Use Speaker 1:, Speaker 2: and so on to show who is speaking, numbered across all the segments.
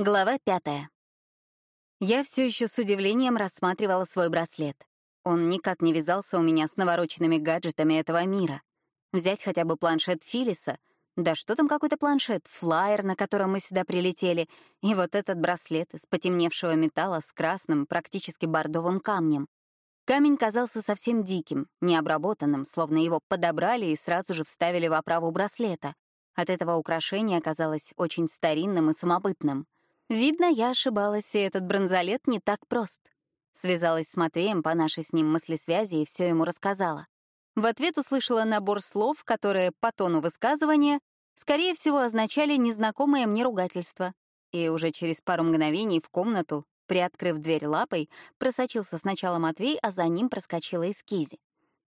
Speaker 1: Глава пятая. Я все еще с удивлением рассматривала свой браслет. Он никак не вязался у меня с навороченными гаджетами этого мира. Взять хотя бы планшет Филиса. Да что там какой-то планшет, флайер, на котором мы сюда прилетели, и вот этот браслет из потемневшего металла с красным, практически бордовым камнем. Камень казался совсем диким, необработанным, словно его подобрали и сразу же вставили в оправу браслета. От этого украшения оказалось очень старинным и самобытным — Видно, я ошибалась, и этот бронзолет не так прост. Связалась с Матвеем по нашей с ним мыслесвязи и все ему рассказала. В ответ услышала набор слов, которые по тону высказывания, скорее всего, означали незнакомое мне ругательство. И уже через пару мгновений в комнату, приоткрыв дверь лапой, просочился сначала Матвей, а за ним проскочила и.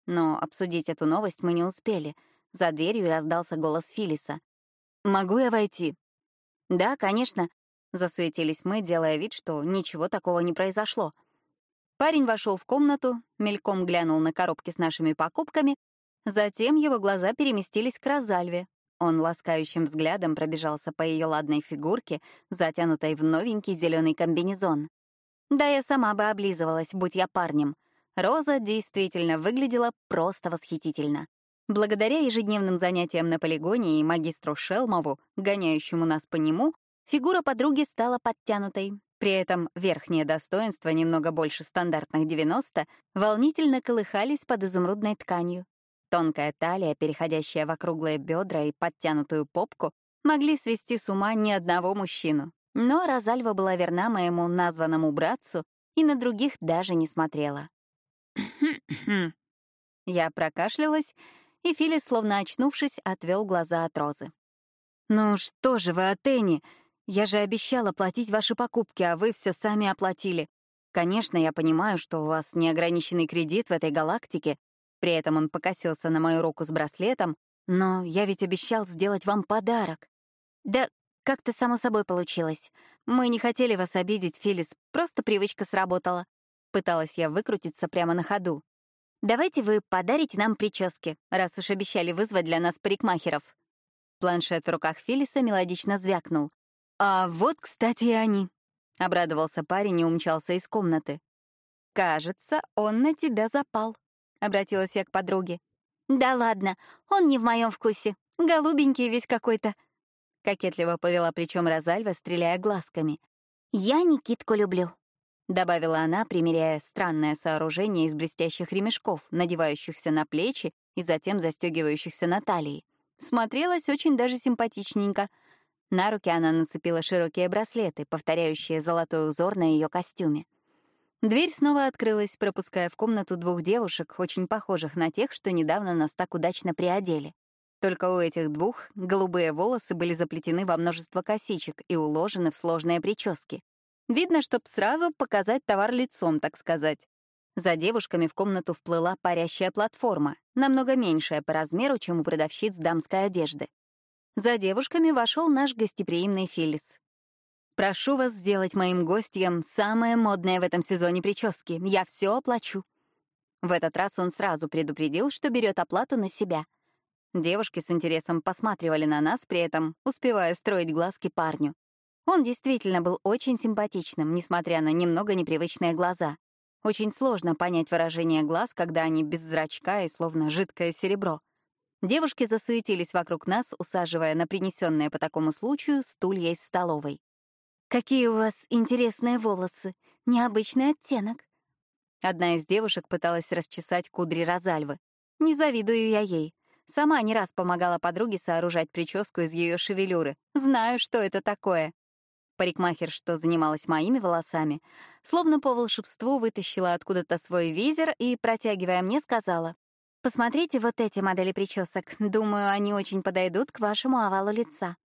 Speaker 1: Но обсудить эту новость мы не успели. За дверью раздался голос Филиса. «Могу я войти?» «Да, конечно. Засуетились мы, делая вид, что ничего такого не произошло. Парень вошел в комнату, мельком глянул на коробки с нашими покупками, затем его глаза переместились к Розальве. Он ласкающим взглядом пробежался по ее ладной фигурке, затянутой в новенький зеленый комбинезон. Да я сама бы облизывалась, будь я парнем. Роза действительно выглядела просто восхитительно. Благодаря ежедневным занятиям на полигоне и магистру Шелмову, гоняющему нас по нему, Фигура подруги стала подтянутой. При этом верхние достоинства, немного больше стандартных 90, волнительно колыхались под изумрудной тканью. Тонкая талия, переходящая в округлые бедра и подтянутую попку, могли свести с ума ни одного мужчину. Но Розальва была верна моему названному братцу и на других даже не смотрела. Я прокашлялась, и Филис, словно очнувшись, отвел глаза от розы. «Ну что же вы, Атени, я же обещала платить ваши покупки, а вы все сами оплатили. Конечно, я понимаю, что у вас неограниченный кредит в этой галактике. При этом он покосился на мою руку с браслетом, но я ведь обещал сделать вам подарок. Да как-то само собой получилось. Мы не хотели вас обидеть, Филис, просто привычка сработала. Пыталась я выкрутиться прямо на ходу. Давайте вы подарите нам прически, раз уж обещали вызвать для нас парикмахеров. Планшет в руках Филиса мелодично звякнул. «А вот, кстати, и они», — обрадовался парень и умчался из комнаты. «Кажется, он на тебя запал», — обратилась я к подруге. «Да ладно, он не в моем вкусе. Голубенький весь какой-то». Кокетливо повела плечом Розальва, стреляя глазками. «Я Никитку люблю», — добавила она, примеряя странное сооружение из блестящих ремешков, надевающихся на плечи и затем застегивающихся на талии. Смотрелась очень даже симпатичненько — на руки она нацепила широкие браслеты, повторяющие золотой узор на ее костюме. Дверь снова открылась, пропуская в комнату двух девушек, очень похожих на тех, что недавно нас так удачно приодели. Только у этих двух голубые волосы были заплетены во множество косичек и уложены в сложные прически. Видно, чтоб сразу показать товар лицом, так сказать. За девушками в комнату вплыла парящая платформа, намного меньшая по размеру, чем у продавщиц дамской одежды. За девушками вошел наш гостеприимный Филлис. «Прошу вас сделать моим гостьям самое модное в этом сезоне прически. Я все оплачу». В этот раз он сразу предупредил, что берет оплату на себя. Девушки с интересом посматривали на нас, при этом успевая строить глазки парню. Он действительно был очень симпатичным, несмотря на немного непривычные глаза. Очень сложно понять выражение глаз, когда они без зрачка и словно жидкое серебро. Девушки засуетились вокруг нас, усаживая на принесенные по такому случаю стулья из столовой. «Какие у вас интересные волосы! Необычный оттенок!» Одна из девушек пыталась расчесать кудри Розальвы. Не завидую я ей. Сама не раз помогала подруге сооружать прическу из ее шевелюры. Знаю, что это такое. Парикмахер, что занималась моими волосами, словно по волшебству вытащила откуда-то свой визер и, протягивая мне, сказала, Посмотрите вот эти модели причесок. Думаю, они очень подойдут к вашему овалу лица.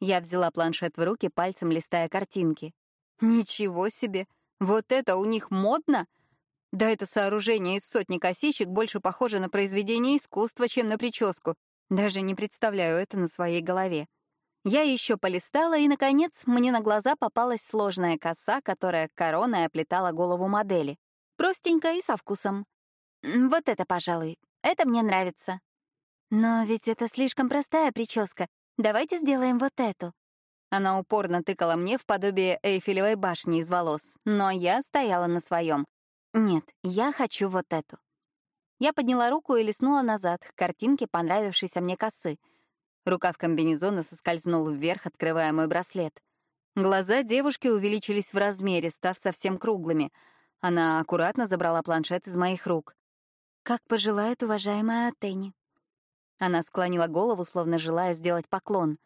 Speaker 1: Я взяла планшет в руки, пальцем листая картинки. Ничего себе! Вот это у них модно? Да это сооружение из сотни косичек больше похоже на произведение искусства, чем на прическу. Даже не представляю это на своей голове. Я еще полистала, и, наконец, мне на глаза попалась сложная коса, которая короной оплетала голову модели. Простенько и со вкусом. Вот это, пожалуй. Это мне нравится. Но ведь это слишком простая прическа. Давайте сделаем вот эту. Она упорно тыкала мне в подобие Эйфелевой башни из волос, но я стояла на своем. Нет, я хочу вот эту. Я подняла руку и листнула назад к картинке понравившейся мне косы. Рукав комбинезона соскользнул вверх, открывая мой браслет. Глаза девушки увеличились в размере, став совсем круглыми. Она аккуратно забрала планшет из моих рук. «Как пожелает уважаемая Атени». Она склонила голову, словно желая сделать поклон.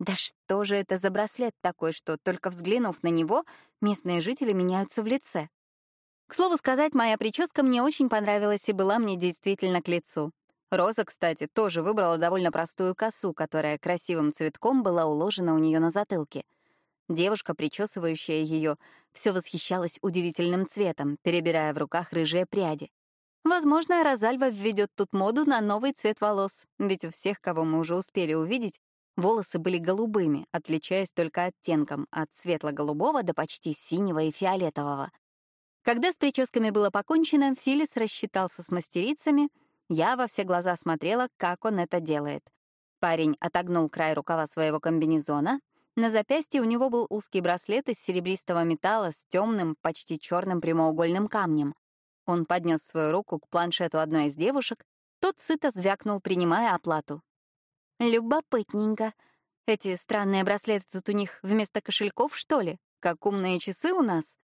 Speaker 1: Да что же это за браслет такой, что, только взглянув на него, местные жители меняются в лице? К слову сказать, моя прическа мне очень понравилась и была мне действительно к лицу. Роза, кстати, тоже выбрала довольно простую косу, которая красивым цветком была уложена у нее на затылке — Девушка, причесывающая ее, все восхищалась удивительным цветом, перебирая в руках рыжие пряди. Возможно, Розальва введет тут моду на новый цвет волос, ведь у всех, кого мы уже успели увидеть, волосы были голубыми, отличаясь только оттенком от светло-голубого до почти синего и фиолетового. Когда с прическами было покончено, Филис рассчитался с мастерицами, я во все глаза смотрела, как он это делает. Парень отогнул край рукава своего комбинезона, на запястье у него был узкий браслет из серебристого металла с темным, почти черным прямоугольным камнем. Он поднес свою руку к планшету одной из девушек, тот сыто звякнул, принимая оплату. Любопытненько. Эти странные браслеты тут у них вместо кошельков, что ли? Как умные часы у нас?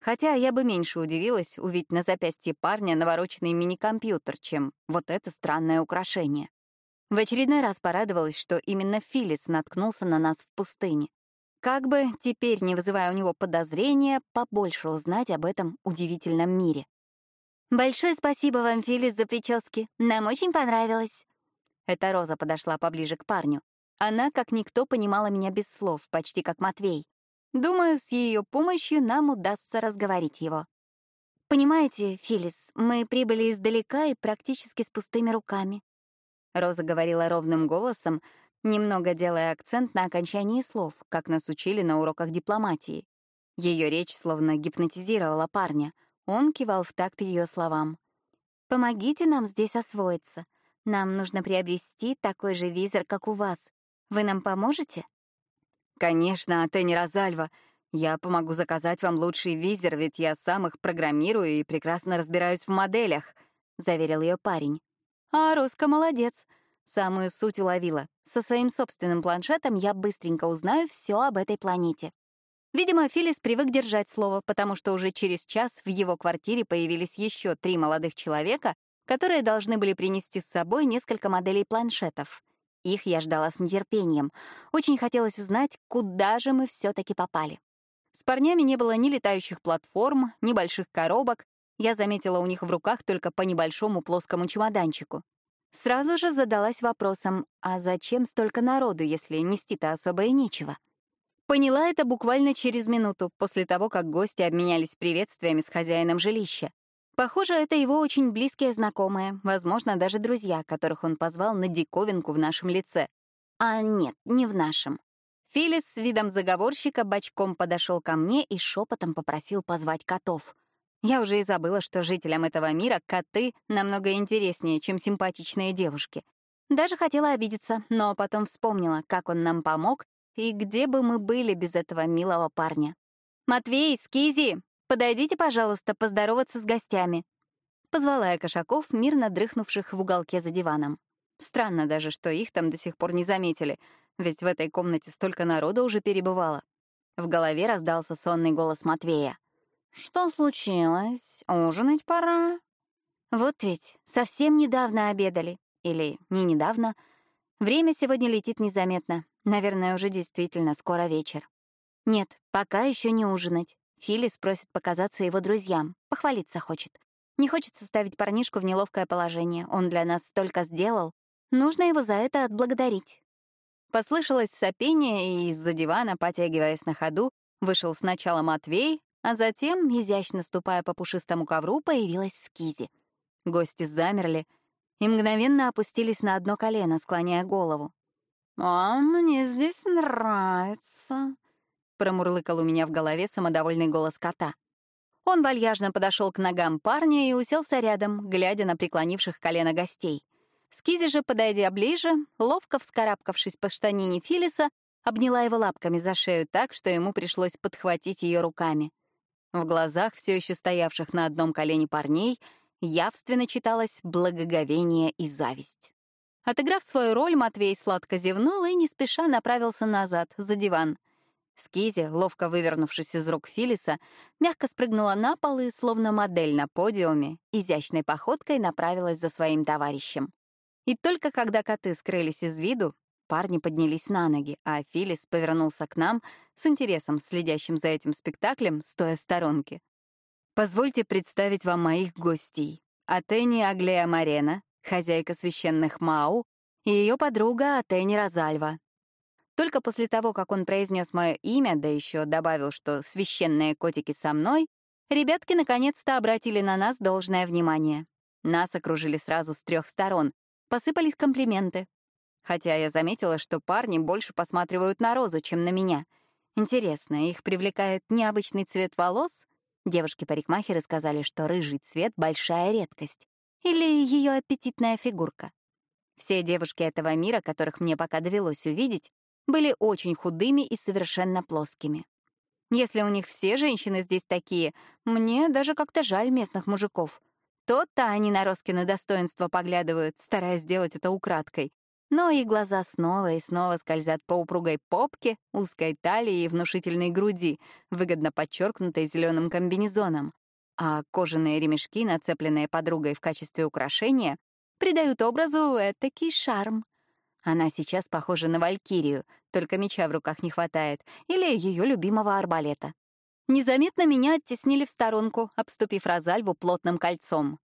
Speaker 1: Хотя я бы меньше удивилась увидеть на запястье парня навороченный мини-компьютер, чем вот это странное украшение. В очередной раз порадовалась, что именно Филис наткнулся на нас в пустыне. Как бы, теперь, не вызывая у него подозрения, побольше узнать об этом удивительном мире. «Большое спасибо вам, Филис, за прически. Нам очень понравилось». Эта Роза подошла поближе к парню. Она, как никто, понимала меня без слов, почти как Матвей. Думаю, с ее помощью нам удастся разговорить его. «Понимаете, Филис, мы прибыли издалека и практически с пустыми руками. Роза говорила ровным голосом, немного делая акцент на окончании слов, как нас учили на уроках дипломатии. Ее речь словно гипнотизировала парня. Он кивал в такт ее словам. «Помогите нам здесь освоиться. Нам нужно приобрести такой же визор, как у вас. Вы нам поможете?» «Конечно, Атени Розальва. Я помогу заказать вам лучший визор, ведь я сам их программирую и прекрасно разбираюсь в моделях», — заверил ее парень. А Роска молодец. Самую суть уловила. Со своим собственным планшетом я быстренько узнаю все об этой планете. Видимо, Филис привык держать слово, потому что уже через час в его квартире появились еще три молодых человека, которые должны были принести с собой несколько моделей планшетов. Их я ждала с нетерпением. Очень хотелось узнать, куда же мы все таки попали. С парнями не было ни летающих платформ, ни больших коробок, я заметила у них в руках только по небольшому плоскому чемоданчику. Сразу же задалась вопросом, а зачем столько народу, если нести-то особо и нечего? Поняла это буквально через минуту, после того, как гости обменялись приветствиями с хозяином жилища. Похоже, это его очень близкие знакомые, возможно, даже друзья, которых он позвал на диковинку в нашем лице. А нет, не в нашем. Филис с видом заговорщика бочком подошел ко мне и шепотом попросил позвать котов. Я уже и забыла, что жителям этого мира коты намного интереснее, чем симпатичные девушки. Даже хотела обидеться, но потом вспомнила, как он нам помог и где бы мы были без этого милого парня. «Матвей, Скизи, подойдите, пожалуйста, поздороваться с гостями». Позвала я кошаков, мирно дрыхнувших в уголке за диваном. Странно даже, что их там до сих пор не заметили, ведь в этой комнате столько народа уже перебывало. В голове раздался сонный голос Матвея. «Что случилось? Ужинать пора?» Вот ведь, совсем недавно обедали. Или не недавно. Время сегодня летит незаметно. Наверное, уже действительно скоро вечер. Нет, пока еще не ужинать. Филис просит показаться его друзьям. Похвалиться хочет. Не хочется ставить парнишку в неловкое положение. Он для нас столько сделал. Нужно его за это отблагодарить. Послышалось сопение, и из-за дивана, потягиваясь на ходу, вышел сначала Матвей, а затем, изящно ступая по пушистому ковру, появилась Скизи. Гости замерли и мгновенно опустились на одно колено, склоняя голову. «А мне здесь нравится», — промурлыкал у меня в голове самодовольный голос кота. Он вальяжно подошел к ногам парня и уселся рядом, глядя на преклонивших колено гостей. Скизи же, подойдя ближе, ловко вскарабкавшись по штанине Филиса, обняла его лапками за шею так, что ему пришлось подхватить ее руками. В глазах все еще стоявших на одном колене парней явственно читалось благоговение и зависть. Отыграв свою роль, Матвей сладко зевнул и не спеша направился назад, за диван. Скизи, ловко вывернувшись из рук Филиса, мягко спрыгнула на пол и, словно модель на подиуме, изящной походкой направилась за своим товарищем. И только когда коты скрылись из виду, парни поднялись на ноги, а Филис повернулся к нам с интересом, следящим за этим спектаклем, стоя в сторонке. «Позвольте представить вам моих гостей. Атени Аглея Марена, хозяйка священных Мау, и ее подруга Атени Розальва. Только после того, как он произнес мое имя, да еще добавил, что священные котики со мной, ребятки наконец-то обратили на нас должное внимание. Нас окружили сразу с трех сторон, посыпались комплименты. Хотя я заметила, что парни больше посматривают на Розу, чем на меня. Интересно, их привлекает необычный цвет волос? Девушки-парикмахеры сказали, что рыжий цвет — большая редкость. Или ее аппетитная фигурка. Все девушки этого мира, которых мне пока довелось увидеть, были очень худыми и совершенно плоскими. Если у них все женщины здесь такие, мне даже как-то жаль местных мужиков. То-то они на Роскины достоинства поглядывают, стараясь сделать это украдкой. Но их глаза снова и снова скользят по упругой попке, узкой талии и внушительной груди, выгодно подчеркнутой зеленым комбинезоном а кожаные ремешки, нацепленные подругой в качестве украшения, придают образу этакий шарм. Она сейчас похожа на валькирию, только меча в руках не хватает, или ее любимого арбалета. Незаметно меня оттеснили в сторонку, обступив Розальву плотным кольцом.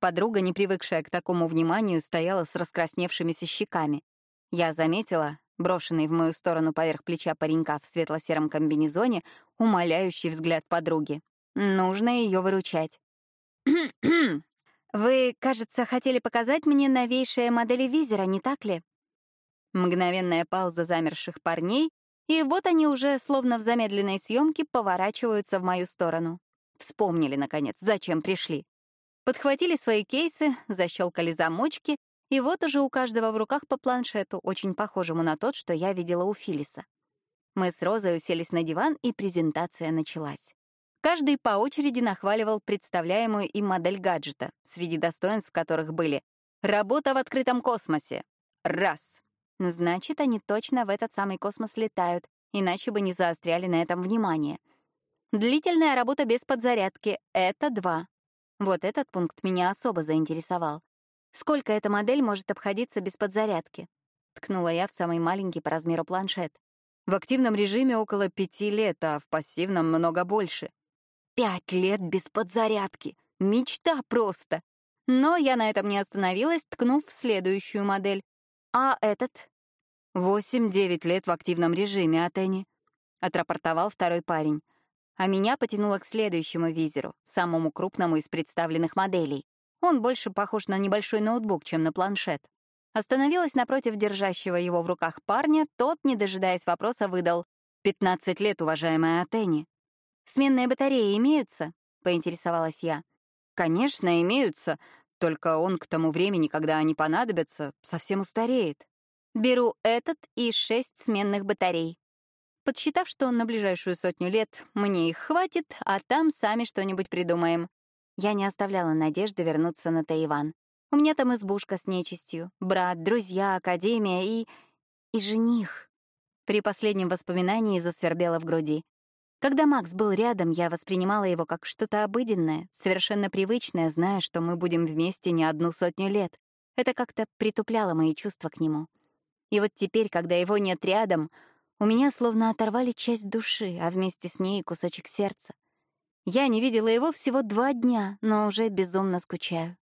Speaker 1: Подруга, не привыкшая к такому вниманию, стояла с раскрасневшимися щеками. Я заметила, брошенный в мою сторону поверх плеча паренька в светло-сером комбинезоне, умоляющий взгляд подруги. Нужно ее выручать. «Вы, кажется, хотели показать мне новейшие модели визера, не так ли?» Мгновенная пауза замерших парней, и вот они уже, словно в замедленной съемке, поворачиваются в мою сторону. Вспомнили, наконец, зачем пришли. Подхватили свои кейсы, защелкали замочки, и вот уже у каждого в руках по планшету, очень похожему на тот, что я видела у Филиса. Мы с Розой уселись на диван, и презентация началась. Каждый по очереди нахваливал представляемую им модель гаджета, среди достоинств которых были «Работа в открытом космосе» — раз. Значит, они точно в этот самый космос летают, иначе бы не заостряли на этом внимание. Длительная работа без подзарядки — это два. Вот этот пункт меня особо заинтересовал. Сколько эта модель может обходиться без подзарядки? Ткнула я в самый маленький по размеру планшет. В активном режиме около пяти лет, а в пассивном много больше. Пять лет без подзарядки. Мечта просто. Но я на этом не остановилась, ткнув в следующую модель. А этот? Восемь-девять лет в активном режиме, Атени. Отрапортовал второй парень. А меня потянуло к следующему визеру, самому крупному из представленных моделей. Он больше похож на небольшой ноутбук, чем на планшет. Остановилась напротив держащего его в руках парня, тот, не дожидаясь вопроса, выдал «15 лет, уважаемая Атени». «Сменные батареи имеются?» — поинтересовалась я. «Конечно, имеются, только он к тому времени, когда они понадобятся, совсем устареет. Беру этот и шесть сменных батарей. Подсчитав, что на ближайшую сотню лет мне их хватит, а там сами что-нибудь придумаем. Я не оставляла надежды вернуться на Тайван. У меня там избушка с нечистью, брат, друзья, академия и... и жених. При последнем воспоминании засвербело в груди. Когда Макс был рядом, я воспринимала его как что-то обыденное, совершенно привычное, зная, что мы будем вместе не одну сотню лет. Это как-то притупляло мои чувства к нему. И вот теперь, когда его нет рядом, у меня словно оторвали часть души, а вместе с ней кусочек сердца. Я не видела его всего два дня, но уже безумно скучаю.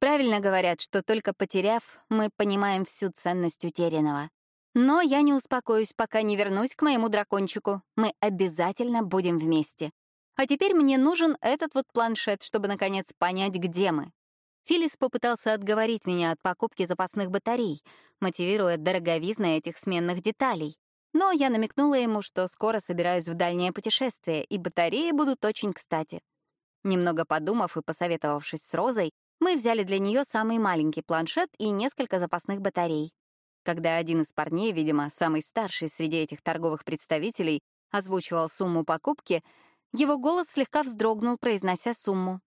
Speaker 1: Правильно говорят, что только потеряв, мы понимаем всю ценность утерянного. Но я не успокоюсь, пока не вернусь к моему дракончику. Мы обязательно будем вместе. А теперь мне нужен этот вот планшет, чтобы, наконец, понять, где мы. Филис попытался отговорить меня от покупки запасных батарей, мотивируя дороговизной этих сменных деталей. Но я намекнула ему, что скоро собираюсь в дальнее путешествие, и батареи будут очень кстати. Немного подумав и посоветовавшись с Розой, мы взяли для нее самый маленький планшет и несколько запасных батарей. Когда один из парней, видимо, самый старший среди этих торговых представителей, озвучивал сумму покупки, его голос слегка вздрогнул, произнося сумму.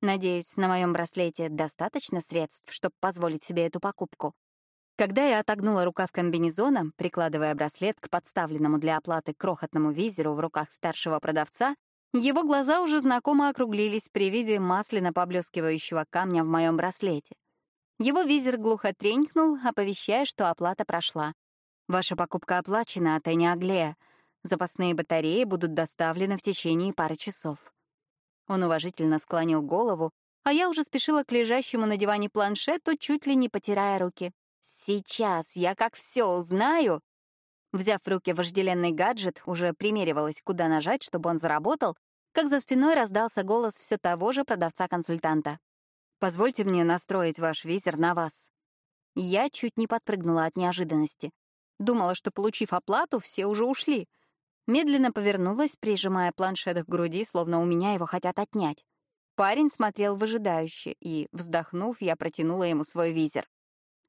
Speaker 1: Надеюсь, на моем браслете достаточно средств, чтобы позволить себе эту покупку. Когда я отогнула рукав комбинезона, прикладывая браслет к подставленному для оплаты крохотному визеру в руках старшего продавца, его глаза уже знакомо округлились при виде масляно поблескивающего камня в моем браслете. Его визер глухо тренькнул, оповещая, что оплата прошла. «Ваша покупка оплачена, Атеня Аглея. Запасные батареи будут доставлены в течение пары часов». Он уважительно склонил голову, а я уже спешила к лежащему на диване планшету, чуть ли не потирая руки. «Сейчас я как все узнаю!» Взяв в руки вожделенный гаджет, уже примеривалась, куда нажать, чтобы он заработал, как за спиной раздался голос все того же продавца-консультанта. «Позвольте мне настроить ваш визер на вас». Я чуть не подпрыгнула от неожиданности. Думала, что, получив оплату, все уже ушли. Медленно повернулась, прижимая планшет к груди, словно у меня его хотят отнять. Парень смотрел выжидающе, и, вздохнув, я протянула ему свой визер.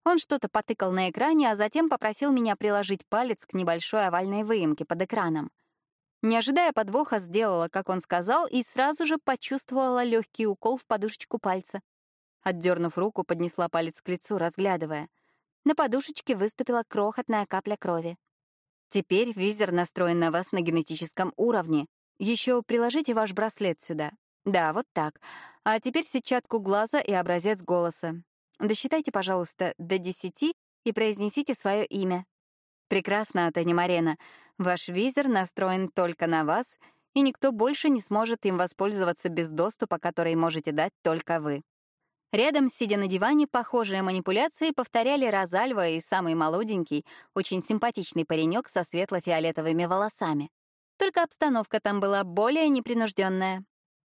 Speaker 1: Он что-то потыкал на экране, а затем попросил меня приложить палец к небольшой овальной выемке под экраном. Не ожидая подвоха, сделала, как он сказал, и сразу же почувствовала легкий укол в подушечку пальца. Отдернув руку, поднесла палец к лицу, разглядывая. На подушечке выступила крохотная капля крови. Теперь визер настроен на вас на генетическом уровне. Еще приложите ваш браслет сюда. Да, вот так. А теперь сетчатку глаза и образец голоса. Досчитайте, пожалуйста, до десяти и произнесите свое имя. Прекрасно, Атани Марена. Ваш визер настроен только на вас, и никто больше не сможет им воспользоваться без доступа, который можете дать только вы. Рядом, сидя на диване, похожие манипуляции повторяли Розальва и самый молоденький, очень симпатичный паренек со светло-фиолетовыми волосами. Только обстановка там была более непринужденная.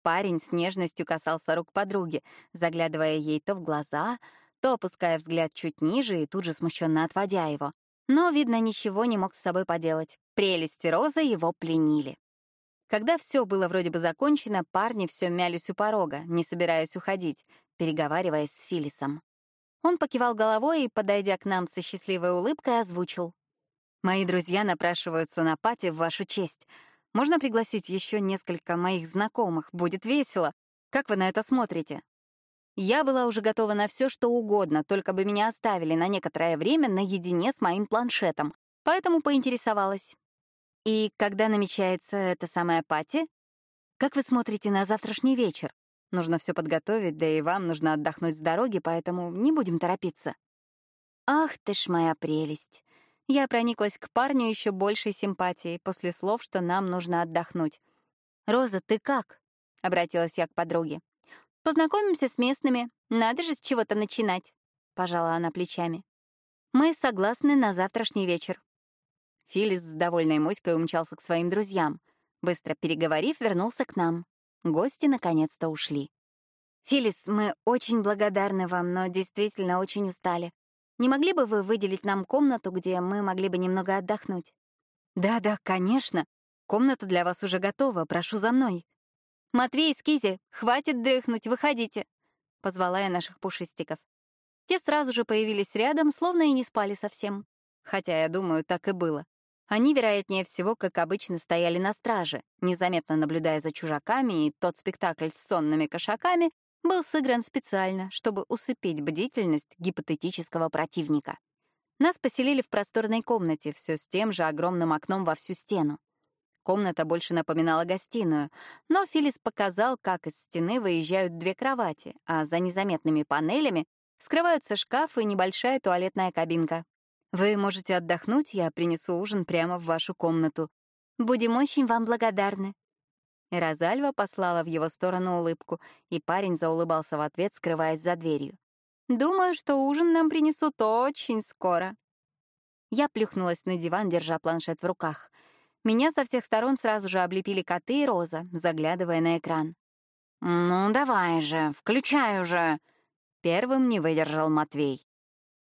Speaker 1: Парень с нежностью касался рук подруги, заглядывая ей то в глаза, то опуская взгляд чуть ниже и тут же смущенно отводя его. Но, видно, ничего не мог с собой поделать. Прелести Розы его пленили. Когда все было вроде бы закончено, парни все мялись у порога, не собираясь уходить, переговариваясь с Филисом. Он покивал головой и, подойдя к нам со счастливой улыбкой, озвучил. «Мои друзья напрашиваются на пати в вашу честь. Можно пригласить еще несколько моих знакомых? Будет весело. Как вы на это смотрите?» Я была уже готова на все, что угодно, только бы меня оставили на некоторое время наедине с моим планшетом. Поэтому поинтересовалась. «И когда намечается эта самая пати? Как вы смотрите на завтрашний вечер? Нужно все подготовить, да и вам нужно отдохнуть с дороги, поэтому не будем торопиться». «Ах ты ж моя прелесть!» Я прониклась к парню еще большей симпатией после слов, что нам нужно отдохнуть. «Роза, ты как?» — обратилась я к подруге. Познакомимся с местными. Надо же с чего-то начинать», — пожала она плечами. «Мы согласны на завтрашний вечер». Филис с довольной моськой умчался к своим друзьям. Быстро переговорив, вернулся к нам. Гости наконец-то ушли. «Филис, мы очень благодарны вам, но действительно очень устали. Не могли бы вы выделить нам комнату, где мы могли бы немного отдохнуть?» «Да-да, конечно. Комната для вас уже готова, прошу за мной», «Матвей, Скизи, хватит дрыхнуть, выходите!» — позвала я наших пушистиков. Те сразу же появились рядом, словно и не спали совсем. Хотя, я думаю, так и было. Они, вероятнее всего, как обычно, стояли на страже, незаметно наблюдая за чужаками, и тот спектакль с сонными кошаками был сыгран специально, чтобы усыпить бдительность гипотетического противника. Нас поселили в просторной комнате, все с тем же огромным окном во всю стену. Комната больше напоминала гостиную, но Филис показал, как из стены выезжают две кровати, а за незаметными панелями скрываются шкаф и небольшая туалетная кабинка. Вы можете отдохнуть, я принесу ужин прямо в вашу комнату. Будем очень вам благодарны. Розальва послала в его сторону улыбку, и парень заулыбался в ответ, скрываясь за дверью. «Думаю, что ужин нам принесут очень скоро». Я плюхнулась на диван, держа планшет в руках — меня со всех сторон сразу же облепили коты и Роза, заглядывая на экран. «Ну, давай же, включай уже!» Первым не выдержал Матвей.